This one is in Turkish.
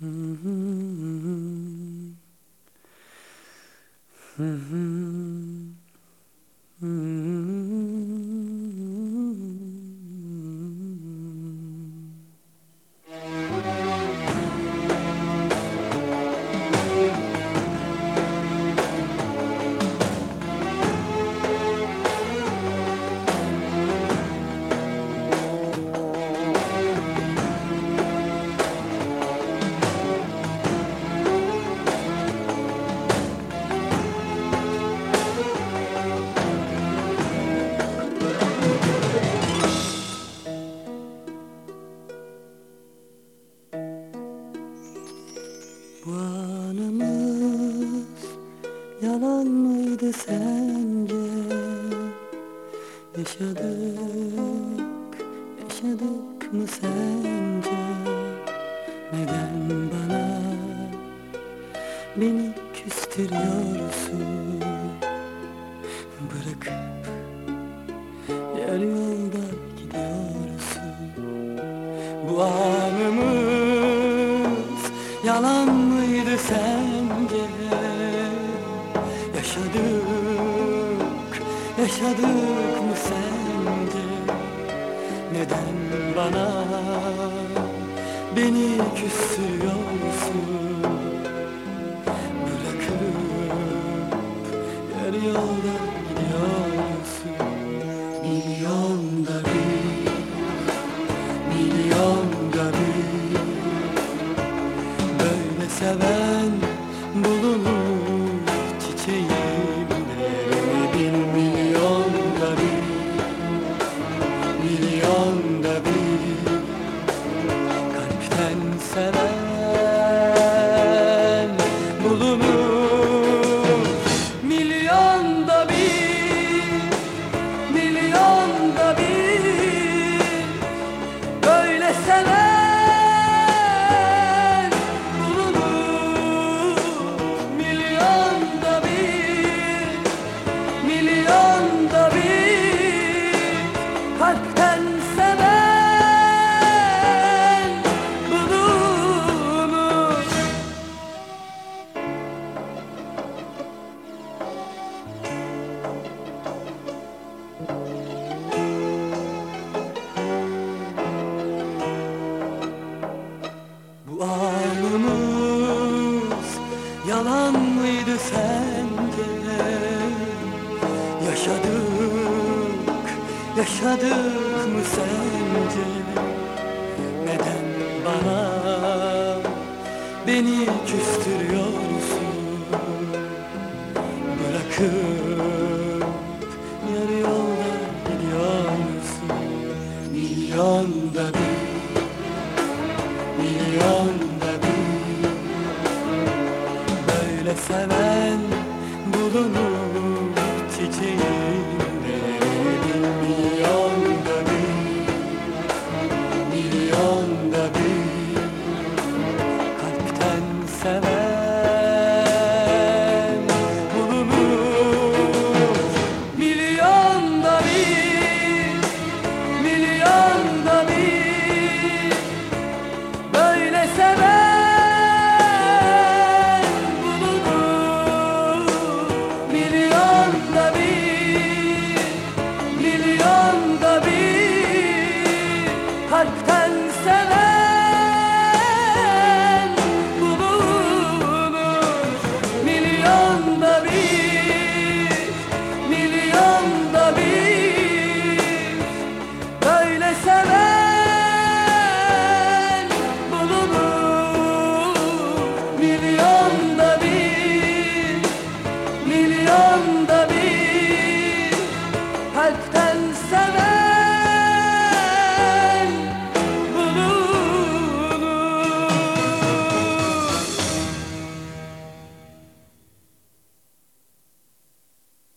Bu yalan mıydı sence? Yaşadık, yaşadık mı sence? Neden bana beni küstürüyorsun? Bırakıp yarı yolda gidiyorsun Bu anımız yalan mıydı sence? Yaşadık, yaşadık mı sence? Neden bana beni küstürüyorsun? Bırakıp yarı yolda Yaşadık, yaşadık mı sence? Neden bana beni küstürüyorsun? Bırakıp yarı yolda gidiyorsun Milyonda bir milyonda bir Böyle seven bulunur çiçeğimde milyonda bir Kalpten seven bulunur. Milyonda bir, milyonda bir Böyle seven